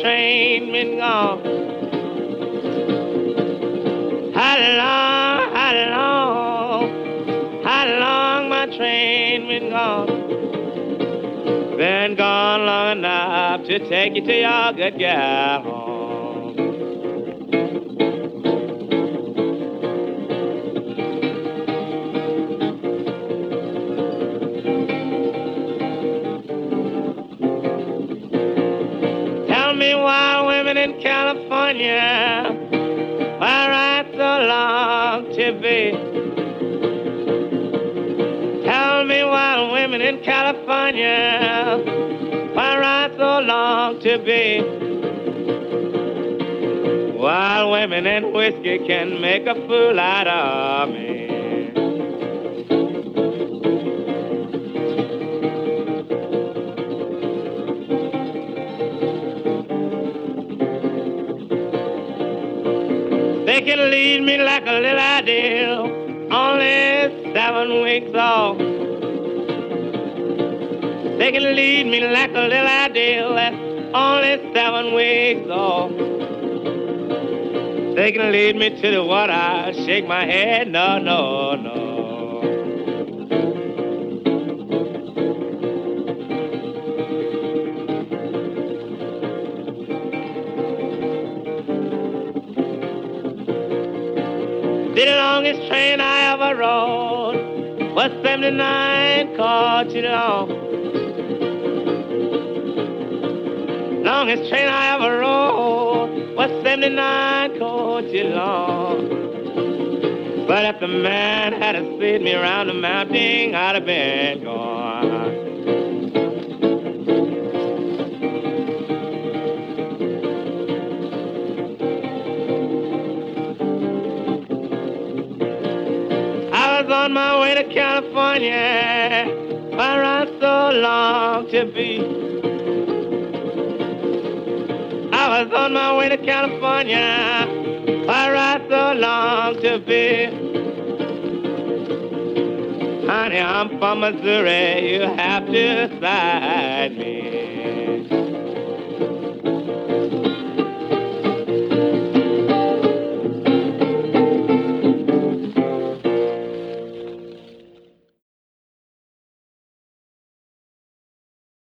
train been gone? How long, how long, how long my train been gone? Been gone long enough to take you to your good gal home. In California why ride so long to be. Tell me why women in California why ride so long to be. While women and whiskey can make a fool out of me. They can lead me like a little ideal, only seven weeks off. They can lead me like a little ideal, that's only seven weeks off. They can lead me to the water, shake my head, no, no, no. The longest train I ever rode was 79 called you know. Longest train I ever rode was 79 called you long. But if the man had a slid me around the mountain, I'd have been gone. On my way to California. I ran so long to be. I was on my way to California. I ran so long to be. Honey, I'm from Missouri. You have to side me.